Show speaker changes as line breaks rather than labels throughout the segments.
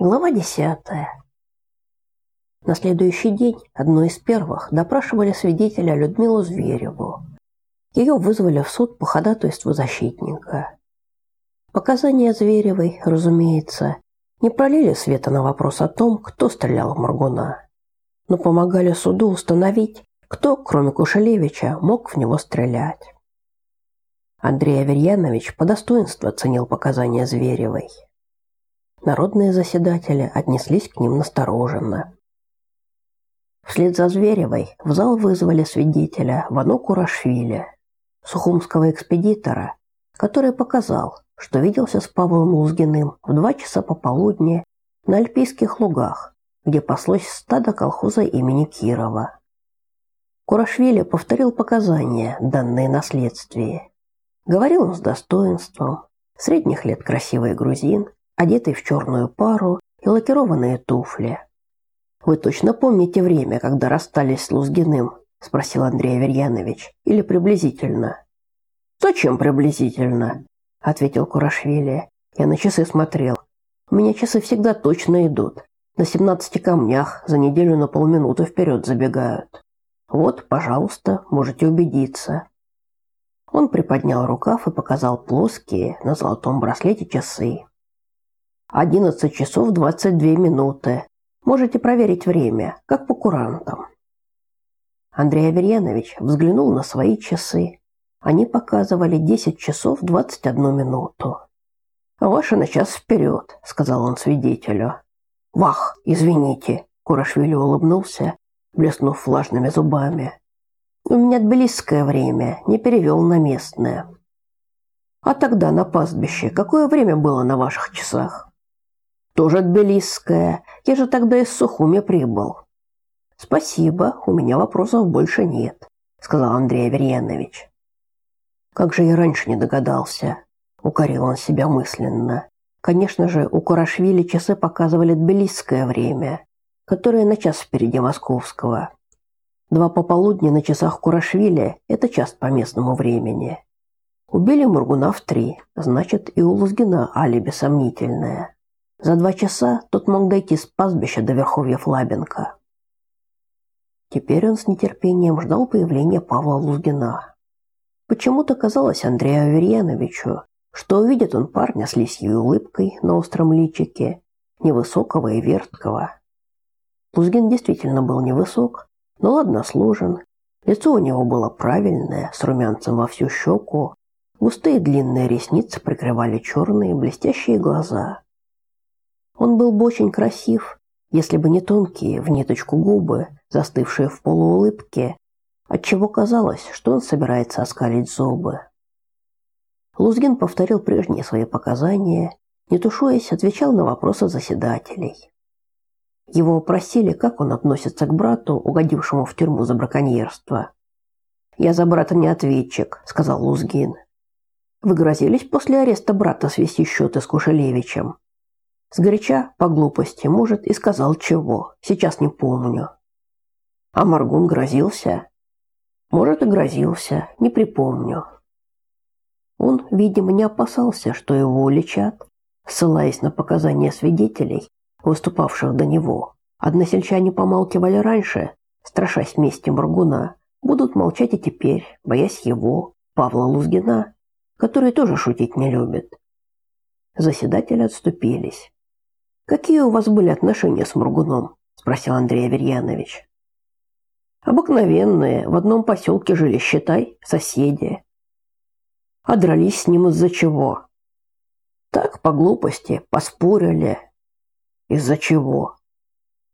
Глава десятая. На следующий день, одной из первых, допрашивали свидетеля Людмилу Звереву. Ее вызвали в суд по ходатайству защитника. Показания Зверевой, разумеется, не пролили света на вопрос о том, кто стрелял в Моргуна, но помогали суду установить, кто, кроме Кушелевича, мог в него стрелять. Андрей Аверьянович по достоинству оценил показания Зверевой. Народные заседатели отнеслись к ним настороженно. Вслед за Зверевой в зал вызвали свидетеля Вану Курашвили, сухумского экспедитора, который показал, что виделся с Павлом Лузгиным в два часа пополудни на Альпийских лугах, где паслось стадо колхоза имени Кирова. Курашвили повторил показания, данные на следствии. Говорил он с достоинством, средних лет красивый грузин, одетый в черную пару и лакированные туфли. Вы точно помните время, когда расстались с Лузгиным? спросил Андрей Аверьянович. Или приблизительно? Зачем приблизительно? ответил Курашвили. Я на часы смотрел. У меня часы всегда точно идут. На 17 камнях за неделю на полминуты вперед забегают. Вот, пожалуйста, можете убедиться. Он приподнял рукав и показал плоские на золотом браслете часы. Одиннадцать часов двадцать две минуты. Можете проверить время, как по курантам. Андрей Аверьянович взглянул на свои часы. Они показывали десять часов двадцать одну минуту. «Ваши на час вперед», — сказал он свидетелю. «Вах, извините», — Курашвили улыбнулся, блеснув влажными зубами. «У меня тбилисское время, не перевел на местное». «А тогда на пастбище какое время было на ваших часах?» Тоже тбилисская. Я же тогда из Сухуми прибыл. Спасибо, у меня вопросов больше нет, сказал Андрей Аверьянович. Как же я раньше не догадался, укорил он себя мысленно. Конечно же, у Курашвили часы показывали тбилисское время, которое на час впереди московского. Два пополудни на часах Курашвили – это час по местному времени. Убили Мургуна в три, значит, и у Лузгина алиби сомнительное. За два часа тот мог дойти с пастбища до верховья Флабенко. Теперь он с нетерпением ждал появления Павла Лузгина. Почему-то казалось Андрею Аверьяновичу, что увидит он парня с лисьей улыбкой на остром личике, невысокого и верткого. Лузгин действительно был невысок, но ладно сложен. Лицо у него было правильное, с румянцем во всю щеку. Густые длинные ресницы прикрывали черные блестящие глаза. Он был бы очень красив, если бы не тонкие в ниточку губы, застывшие в полуулыбке, отчего казалось, что он собирается оскалить зубы. Лузгин повторил прежние свои показания, не тушуясь, отвечал на вопросы заседателей. Его просили, как он относится к брату, угодившему в тюрьму за браконьерство. «Я за брата не ответчик», — сказал Лузгин. «Вы грозились после ареста брата свести счеты с Кушелевичем?» Сгоряча, по глупости, может, и сказал чего. Сейчас не помню. А Маргун грозился? Может, и грозился, не припомню. Он, видимо, не опасался, что его уличат, ссылаясь на показания свидетелей, выступавших до него. Односельчане помалкивали раньше, страшась мести Маргуна, будут молчать и теперь, боясь его, Павла Лузгина, который тоже шутить не любит. Заседатели отступились. Какие у вас были отношения с Мургуном? спросил Андрей Аверьянович. Обыкновенные, в одном поселке жили, считай, соседи. А дрались с ним из-за чего? Так, по глупости, поспорили. Из-за чего?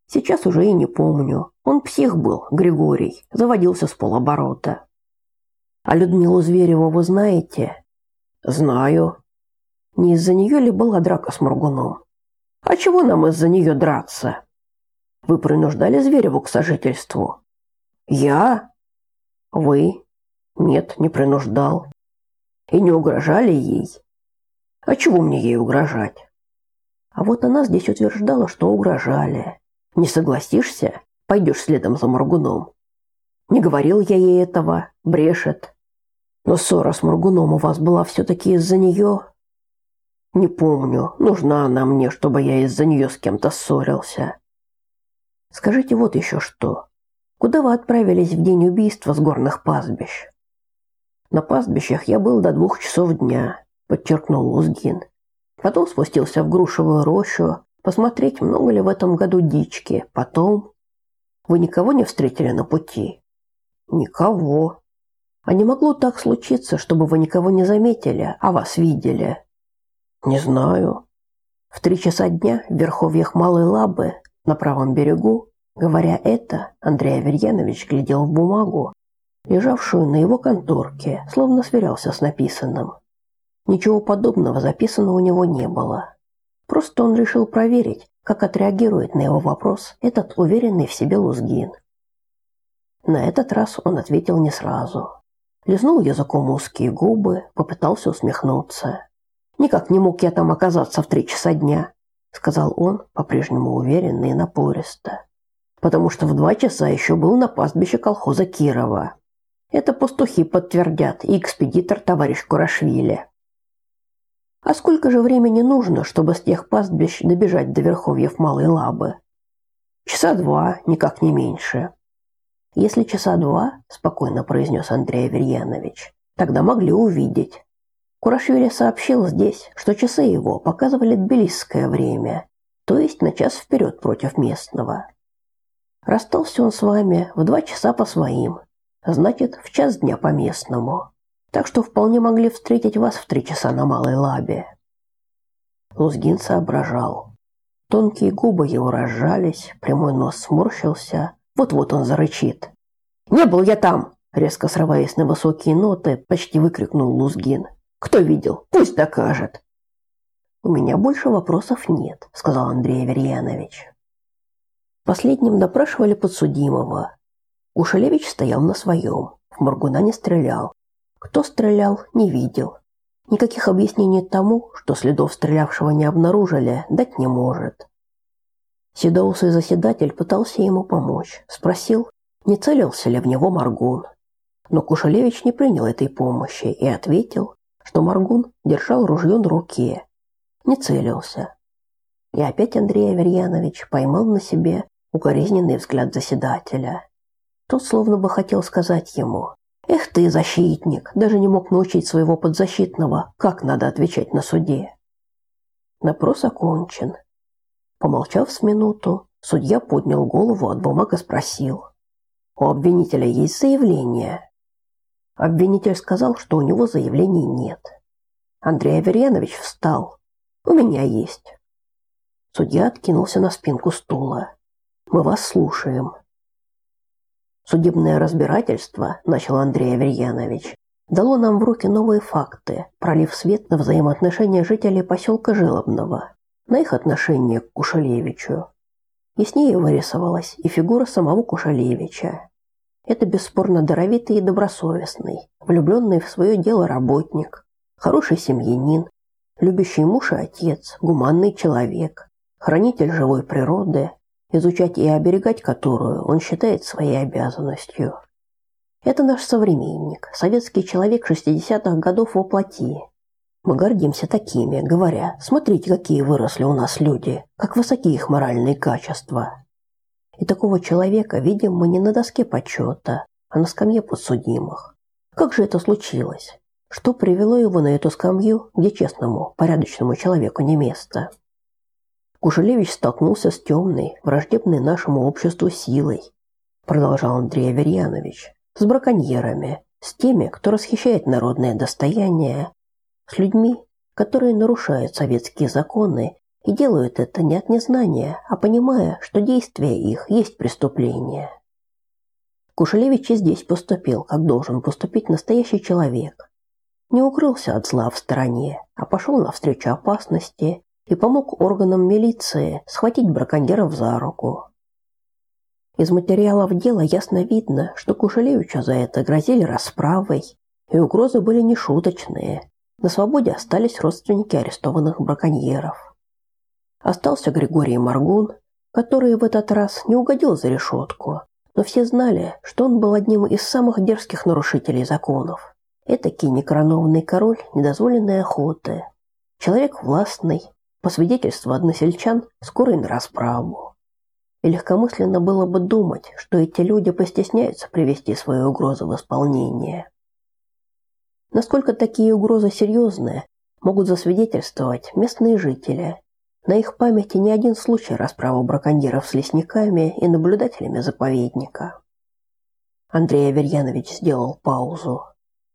Сейчас уже и не помню. Он псих был, Григорий, заводился с полоборота. А Людмилу Звереву вы знаете? Знаю. Не из-за нее ли была драка с Мургуном? А чего нам из-за нее драться? Вы принуждали Звереву к сожительству? Я? Вы? Нет, не принуждал. И не угрожали ей? А чего мне ей угрожать? А вот она здесь утверждала, что угрожали. Не согласишься? Пойдешь следом за Моргуном. Не говорил я ей этого, брешет. Но ссора с Моргуном у вас была все-таки из-за нее. Не помню, нужна она мне, чтобы я из-за нее с кем-то ссорился. Скажите вот еще что. Куда вы отправились в день убийства с горных пастбищ? На пастбищах я был до двух часов дня, подчеркнул Лузгин. Потом спустился в грушевую рощу, посмотреть, много ли в этом году дички. Потом... Вы никого не встретили на пути? Никого. А не могло так случиться, чтобы вы никого не заметили, а вас видели? Не знаю. В три часа дня в верховьях Малой Лабы на правом берегу, говоря это, Андрей Аверьянович глядел в бумагу, лежавшую на его конторке, словно сверялся с написанным. Ничего подобного записано у него не было. Просто он решил проверить, как отреагирует на его вопрос этот уверенный в себе Лузгин. На этот раз он ответил не сразу. Лизнул языком узкие губы, попытался усмехнуться. Никак не мог я там оказаться в три часа дня, сказал он, по-прежнему уверенно и напористо. Потому что в два часа еще был на пастбище колхоза Кирова. Это пастухи подтвердят и экспедитор товарищ Курашвили. А сколько же времени нужно, чтобы с тех пастбищ добежать до верховьев Малой Лабы? Часа два, никак не меньше. Если часа два, спокойно произнес Андрей Аверьянович, тогда могли увидеть. Курашвили сообщил здесь, что часы его показывали тбилисское время, то есть на час вперед против местного. Расстался он с вами в два часа по своим, значит, в час дня по местному. Так что вполне могли встретить вас в три часа на Малой Лабе. Лузгин соображал. Тонкие губы его разжались, прямой нос сморщился. Вот-вот он зарычит. «Не был я там!» Резко срываясь на высокие ноты, почти выкрикнул Лузгин. Кто видел? Пусть докажет. У меня больше вопросов нет, сказал Андрей Аверьянович. Последним допрашивали подсудимого. Ушелевич стоял на своем, в Моргуна не стрелял. Кто стрелял, не видел. Никаких объяснений тому, что следов стрелявшего не обнаружили, дать не может. Седоусый заседатель пытался ему помочь, спросил, не целился ли в него Маргун. Но Кушелевич не принял этой помощи и ответил, что Маргун держал ружье на руке, не целился. И опять Андрей Аверьянович поймал на себе укоризненный взгляд заседателя. Тот словно бы хотел сказать ему, «Эх ты, защитник, даже не мог научить своего подзащитного, как надо отвечать на суде». Допрос окончен. Помолчав с минуту, судья поднял голову от бумаг и спросил, «У обвинителя есть заявление?» Обвинитель сказал, что у него заявлений нет. Андрей Аверьянович встал. У меня есть. Судья откинулся на спинку стула. Мы вас слушаем. Судебное разбирательство, начал Андрей Аверьянович, дало нам в руки новые факты, пролив свет на взаимоотношения жителей поселка Жилобного, на их отношение к Кушалевичу. Яснее вырисовалась и фигура самого Кушалевича. Это бесспорно даровитый и добросовестный, влюбленный в свое дело работник, хороший семьянин, любящий муж и отец, гуманный человек, хранитель живой природы, изучать и оберегать которую он считает своей обязанностью. Это наш современник, советский человек 60-х годов воплоти. Мы гордимся такими, говоря, смотрите, какие выросли у нас люди, как высоки их моральные качества. И такого человека видим мы не на доске почета, а на скамье подсудимых. Как же это случилось? Что привело его на эту скамью, где честному, порядочному человеку не место? Кушелевич столкнулся с темной, враждебной нашему обществу силой, продолжал Андрей Аверьянович, с браконьерами, с теми, кто расхищает народное достояние, с людьми, которые нарушают советские законы и делают это не от незнания, а понимая, что действия их есть преступление. Кушелевич и здесь поступил, как должен поступить настоящий человек. Не укрылся от зла в стороне, а пошел навстречу опасности и помог органам милиции схватить браконьеров за руку. Из материалов дела ясно видно, что Кушелевичу за это грозили расправой, и угрозы были нешуточные. На свободе остались родственники арестованных браконьеров. Остался Григорий Маргун, который в этот раз не угодил за решетку, но все знали, что он был одним из самых дерзких нарушителей законов. Этакий некоронованный король недозволенной охоты. Человек властный, по свидетельству односельчан, скорый на расправу. И легкомысленно было бы думать, что эти люди постесняются привести свои угрозы в исполнение. Насколько такие угрозы серьезные, могут засвидетельствовать местные жители. На их памяти не один случай расправы браконьеров с лесниками и наблюдателями заповедника. Андрей Аверьянович сделал паузу.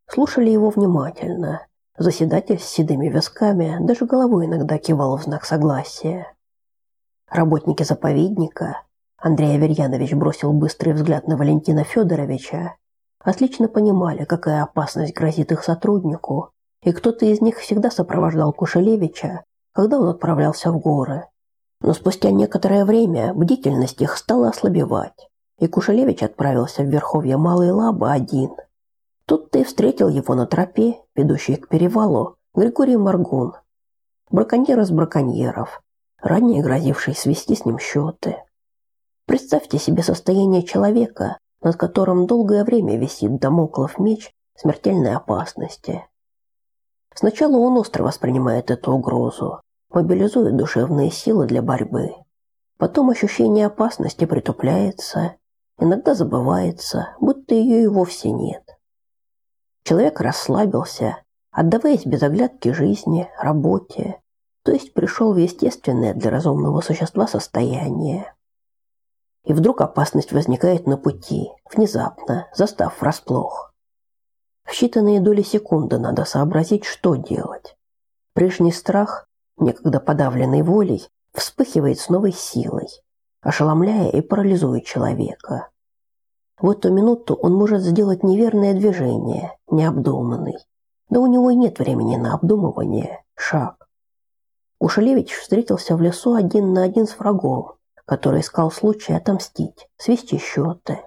Слушали его внимательно. Заседатель с седыми висками даже головой иногда кивал в знак согласия. Работники заповедника, Андрей Аверьянович бросил быстрый взгляд на Валентина Федоровича, отлично понимали, какая опасность грозит их сотруднику, и кто-то из них всегда сопровождал Кушелевича, когда он отправлялся в горы. Но спустя некоторое время бдительность их стала ослабевать, и Кушелевич отправился в верховье Малой Лабы один. Тут-то и встретил его на тропе, ведущей к перевалу, Григорий Маргун. Браконьер из браконьеров, ранее грозивший свести с ним счеты. Представьте себе состояние человека, над которым долгое время висит домоклов меч смертельной опасности. Сначала он остро воспринимает эту угрозу, мобилизует душевные силы для борьбы. Потом ощущение опасности притупляется, иногда забывается, будто ее и вовсе нет. Человек расслабился, отдаваясь без оглядки жизни, работе, то есть пришел в естественное для разумного существа состояние. И вдруг опасность возникает на пути, внезапно, застав врасплох. В считанные доли секунды надо сообразить, что делать. Прежний страх, некогда подавленный волей, вспыхивает с новой силой, ошеломляя и парализуя человека. В эту минуту он может сделать неверное движение, необдуманный. Да у него и нет времени на обдумывание, шаг. Ушелевич встретился в лесу один на один с врагом, который искал случай отомстить, свести счеты.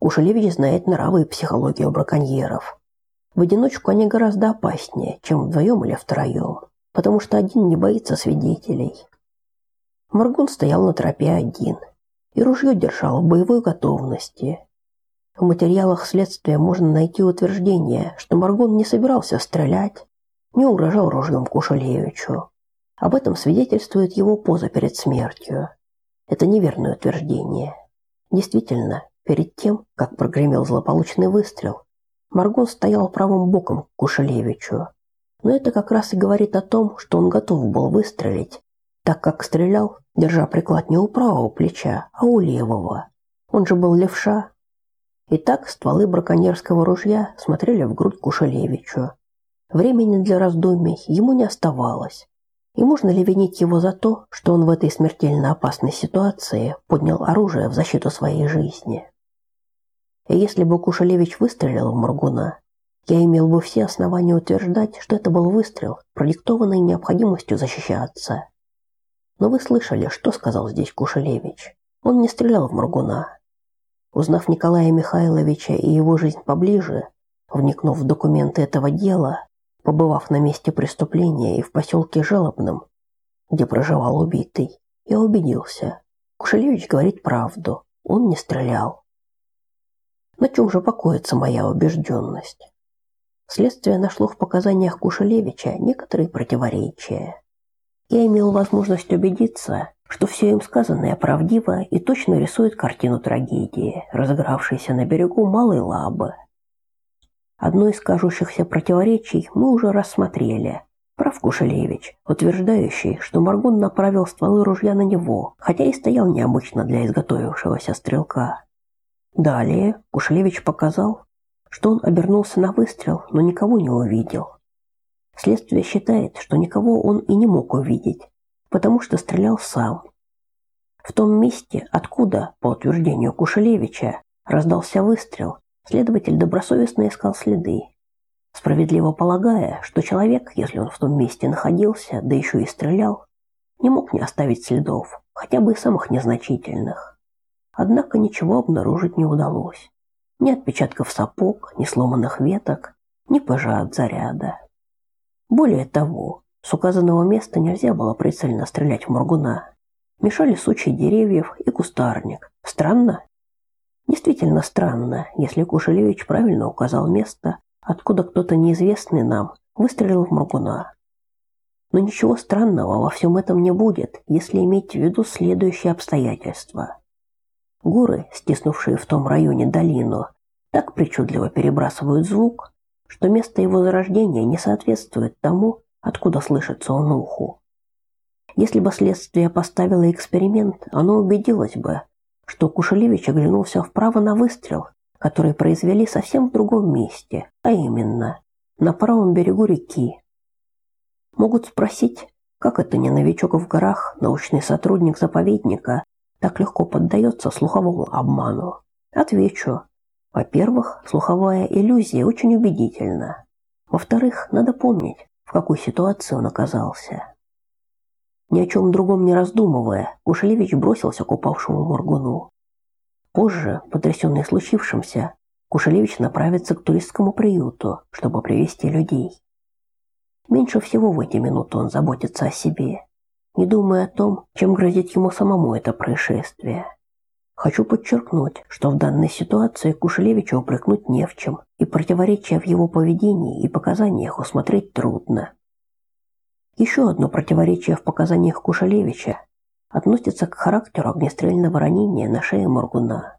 Ушелевич знает нравы и психологию браконьеров. В одиночку они гораздо опаснее, чем вдвоем или втроем, потому что один не боится свидетелей. Маргун стоял на тропе один и ружье держал в боевой готовности. В материалах следствия можно найти утверждение, что Маргун не собирался стрелять, не угрожал ружьем Кушелевичу. Об этом свидетельствует его поза перед смертью. Это неверное утверждение. Действительно, перед тем, как прогремел злополучный выстрел, Маргон стоял правым боком к Кушелевичу. Но это как раз и говорит о том, что он готов был выстрелить, так как стрелял, держа приклад не у правого плеча, а у левого. Он же был левша. Итак, стволы браконьерского ружья смотрели в грудь Кушелевичу. Времени для раздумий ему не оставалось. И можно ли винить его за то, что он в этой смертельно опасной ситуации поднял оружие в защиту своей жизни? И если бы Кушелевич выстрелил в Моргуна, я имел бы все основания утверждать, что это был выстрел, продиктованный необходимостью защищаться. Но вы слышали, что сказал здесь Кушелевич. Он не стрелял в Моргуна. Узнав Николая Михайловича и его жизнь поближе, вникнув в документы этого дела, Побывав на месте преступления и в поселке Жалобном, где проживал убитый, я убедился. Кушелевич говорит правду. Он не стрелял. На чем же покоится моя убежденность? Следствие нашло в показаниях Кушелевича некоторые противоречия. Я имел возможность убедиться, что все им сказанное правдиво и точно рисует картину трагедии, разыгравшейся на берегу Малой Лабы Одно из кажущихся противоречий мы уже рассмотрели. Прав Кушелевич, утверждающий, что Маргун направил стволы ружья на него, хотя и стоял необычно для изготовившегося стрелка. Далее Кушелевич показал, что он обернулся на выстрел, но никого не увидел. Следствие считает, что никого он и не мог увидеть, потому что стрелял сам. В том месте, откуда, по утверждению Кушелевича, раздался выстрел, Следователь добросовестно искал следы, справедливо полагая, что человек, если он в том месте находился, да еще и стрелял, не мог не оставить следов, хотя бы и самых незначительных. Однако ничего обнаружить не удалось. Ни отпечатков сапог, ни сломанных веток, ни пожа от заряда. Более того, с указанного места нельзя было прицельно стрелять в Моргуна. Мешали сучьи деревьев и кустарник. Странно? Действительно странно, если Кушелевич правильно указал место, откуда кто-то неизвестный нам выстрелил в Моргуна. Но ничего странного во всем этом не будет, если иметь в виду следующие обстоятельства. Горы, стиснувшие в том районе долину, так причудливо перебрасывают звук, что место его зарождения не соответствует тому, откуда слышится он уху. Если бы следствие поставило эксперимент, оно убедилось бы, что Кушелевич оглянулся вправо на выстрел, который произвели совсем в другом месте, а именно на правом берегу реки. Могут спросить, как это не новичок в горах, научный сотрудник заповедника, так легко поддается слуховому обману. Отвечу. Во-первых, слуховая иллюзия очень убедительна. Во-вторых, надо помнить, в какой ситуации он оказался. Ни о чем другом не раздумывая, Кушелевич бросился к упавшему Моргуну. Позже, потрясенный случившимся, Кушелевич направится к туристскому приюту, чтобы привести людей. Меньше всего в эти минуты он заботится о себе, не думая о том, чем грозит ему самому это происшествие. Хочу подчеркнуть, что в данной ситуации Кушелевича упрекнуть не в чем, и противоречия в его поведении и показаниях усмотреть трудно. Еще одно противоречие в показаниях Кушалевича относится к характеру огнестрельного ранения на шее Моргуна.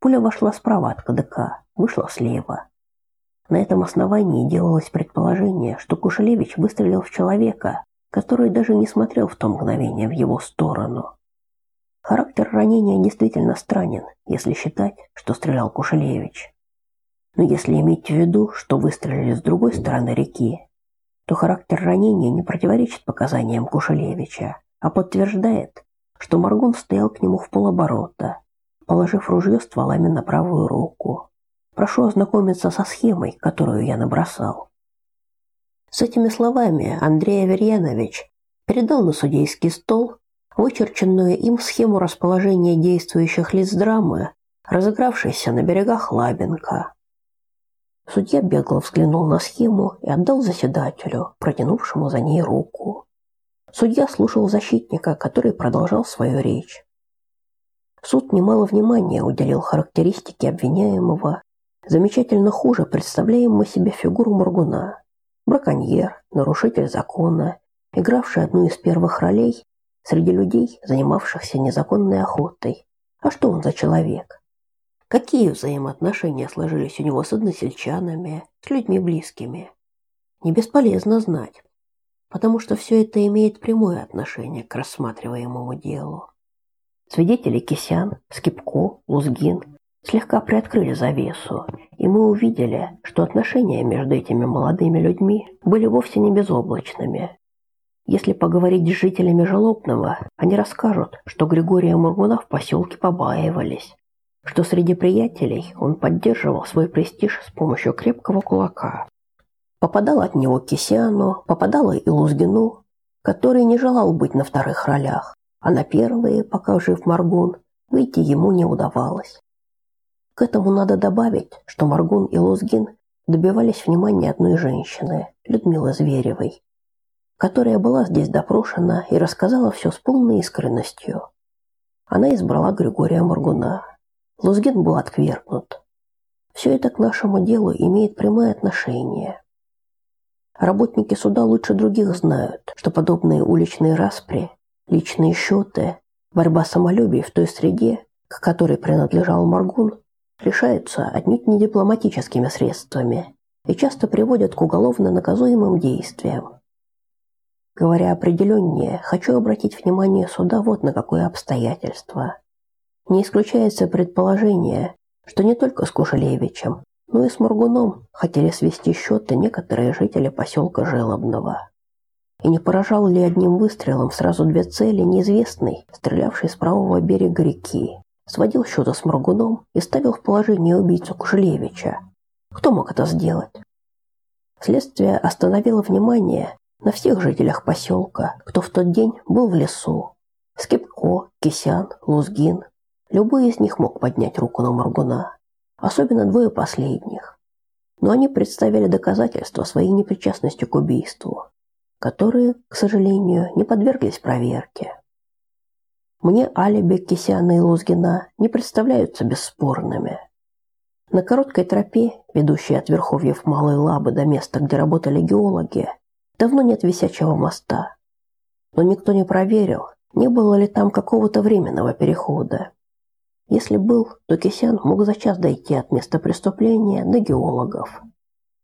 Пуля вошла справа от КДК, вышла слева. На этом основании делалось предположение, что Кушалевич выстрелил в человека, который даже не смотрел в то мгновение в его сторону. Характер ранения действительно странен, если считать, что стрелял Кушалевич. Но если иметь в виду, что выстрелили с другой стороны реки, то характер ранения не противоречит показаниям Кушелевича, а подтверждает, что Маргун стоял к нему в полоборота, положив ружье стволами на правую руку. Прошу ознакомиться со схемой, которую я набросал. С этими словами Андрей Аверьянович передал на судейский стол вычерченную им схему расположения действующих лиц драмы, разыгравшейся на берегах Лабинка. Судья бегло взглянул на схему и отдал заседателю, протянувшему за ней руку. Судья слушал защитника, который продолжал свою речь. Суд немало внимания уделил характеристике обвиняемого, замечательно хуже представляем мы себе фигуру Моргуна. Браконьер, нарушитель закона, игравший одну из первых ролей среди людей, занимавшихся незаконной охотой. А что он за человек? Какие взаимоотношения сложились у него с односельчанами, с людьми близкими? Не бесполезно знать, потому что все это имеет прямое отношение к рассматриваемому делу. Свидетели Кисян, Скипко, Лузгин слегка приоткрыли завесу, и мы увидели, что отношения между этими молодыми людьми были вовсе не безоблачными. Если поговорить с жителями Желобного, они расскажут, что Григория Мургуна в поселке побаивались, что среди приятелей он поддерживал свой престиж с помощью крепкого кулака. Попадал от него Кисяну, попадало и Лузгину, который не желал быть на вторых ролях, а на первые, пока жив Маргун, выйти ему не удавалось. К этому надо добавить, что Маргун и Лузгин добивались внимания одной женщины, Людмилы Зверевой, которая была здесь допрошена и рассказала все с полной искренностью. Она избрала Григория Маргуна. Лузгин был отвергнут. Все это к нашему делу имеет прямое отношение. Работники суда лучше других знают, что подобные уличные распри, личные счеты, борьба самолюбий в той среде, к которой принадлежал Маргун, решаются отнюдь не дипломатическими средствами и часто приводят к уголовно наказуемым действиям. Говоря определеннее, хочу обратить внимание суда вот на какое обстоятельство. Не исключается предположение, что не только с Кушелевичем, но и с Мургуном хотели свести счеты некоторые жители поселка Желобного. И не поражал ли одним выстрелом сразу две цели неизвестный, стрелявший с правого берега реки, сводил счеты с Мургуном и ставил в положение убийцу Кушелевича? Кто мог это сделать? Следствие остановило внимание на всех жителях поселка, кто в тот день был в лесу. Скипко, Кисян, Лузгин, Любой из них мог поднять руку на Моргуна, особенно двое последних. Но они представили доказательства своей непричастности к убийству, которые, к сожалению, не подверглись проверке. Мне алиби Кисяна и Лузгина не представляются бесспорными. На короткой тропе, ведущей от верховьев Малой Лабы до места, где работали геологи, Давно нет висячего моста. Но никто не проверил, не было ли там какого-то временного перехода. Если был, то Кисян мог за час дойти от места преступления до геологов.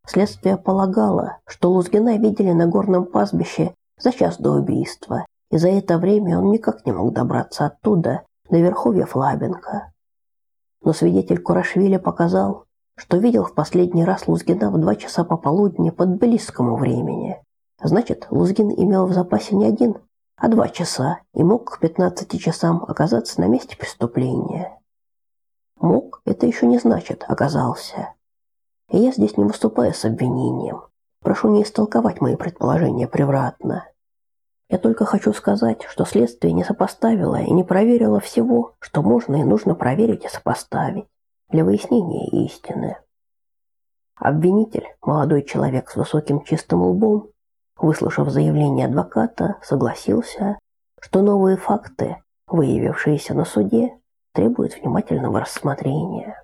Следствие полагало, что Лузгина видели на горном пастбище за час до убийства, и за это время он никак не мог добраться оттуда до верховья Флабенко. Но свидетель Курашвили показал, что видел в последний раз Лузгина в два часа пополудни по тбилисскому времени. Значит, Лузгин имел в запасе не один, а два часа и мог к 15 часам оказаться на месте преступления. Мог – это еще не значит «оказался». И я здесь не выступаю с обвинением. Прошу не истолковать мои предположения превратно. Я только хочу сказать, что следствие не сопоставило и не проверило всего, что можно и нужно проверить и сопоставить для выяснения истины. Обвинитель, молодой человек с высоким чистым лбом, выслушав заявление адвоката, согласился, что новые факты, выявившиеся на суде, требуют внимательного рассмотрения.